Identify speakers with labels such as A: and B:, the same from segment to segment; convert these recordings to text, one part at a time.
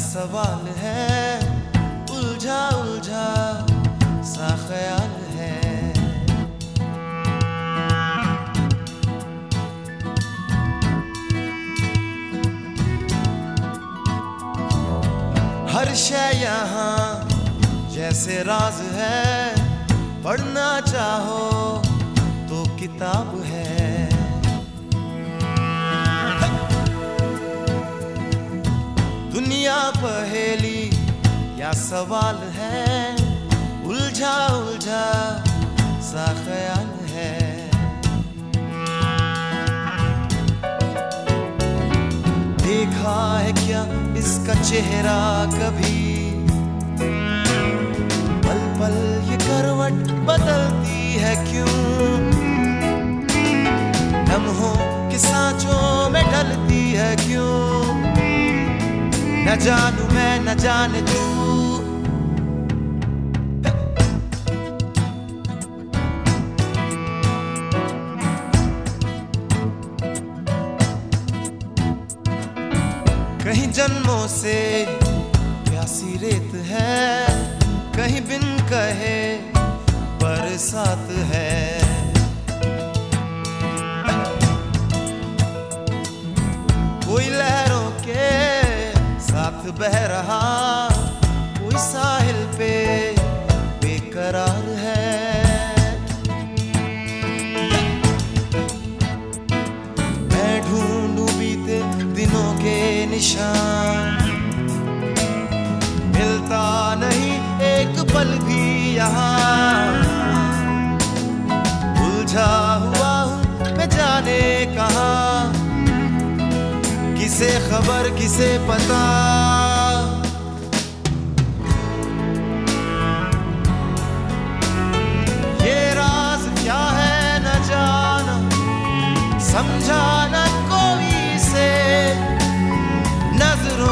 A: सवाल है, उलझा उलझा सा ख्याल है। हर शय यहाँ जैसे राज है, पढ़ना चाहो तो किताब है। या सवाल है? उलझा उलझा सा ख्याल है। देखा है क्या इसका चेहरा कभी? पल पल ये करवट बदलती है क्यों? लम्हों के सांचों में ढलती है क्यों? न जानू मैं, न जाने तू जन्मों से प्यासी रेत है, कहीं बिन कहे बरसात है। कोई लहरों के साथ बह रहा, कोई साहिल पे के निशान। मिलता नहीं एक पल भी यहाँ। उलझा हुआ हूँ मैं जाने कहा। किसे खबर, किसे पता। ये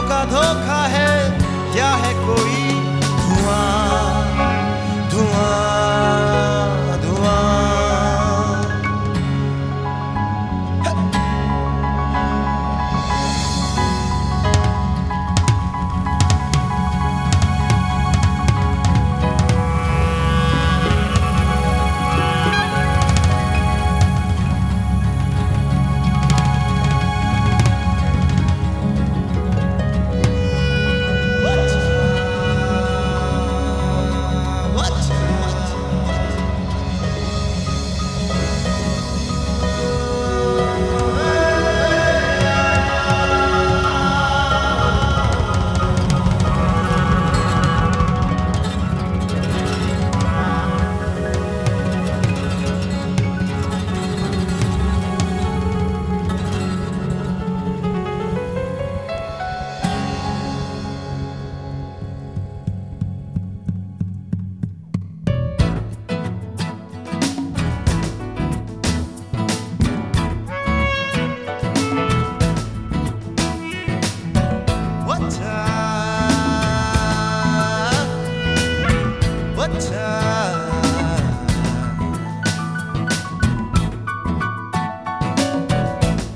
A: का धोखा है या है कोई?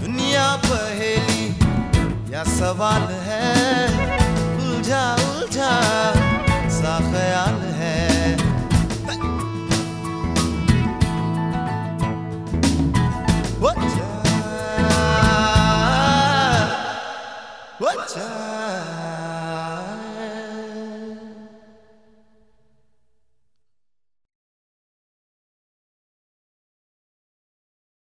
A: दुनिया पहेली या सवाल है उलझा